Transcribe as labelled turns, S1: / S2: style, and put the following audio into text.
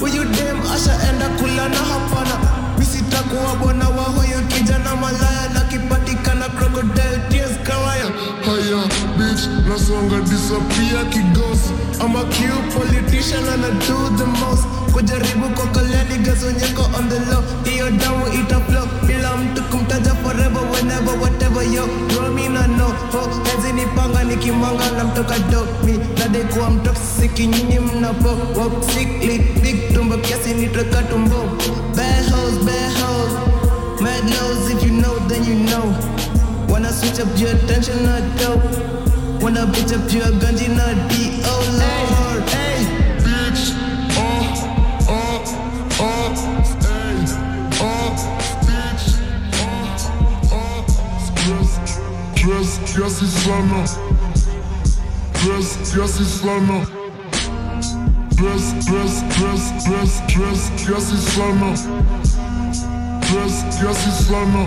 S1: huyu dem ashaenda kula na hapana. Misitakuwa bwana wa huyu kijana malaya na kipatikana crocodile tears kawaya. Haya bitch nasonga disappear kigos. Ama cute politician and I do the most. Kujaribu kwa kaleni gazonyeko on the low. Hiyo damu ita flow bila mtu kumtaja forever whenever whatever yo ho nipanga nikimanga na mtoka do mi nade kuwa mtoksiki nyinyi mnapo big tumbo kiasi nitoka tumbo bad hoes bad hoes mad lows if you know then you know Wanna switch up your attention, not dope. Wanna bitch up your ganji, not D. Oh hey.
S2: Dress, dress, kiasi sana. Dress, kiasi sana. Dress, dress, dress, dress, dress, kiasi sana. Dress, kiasi sana.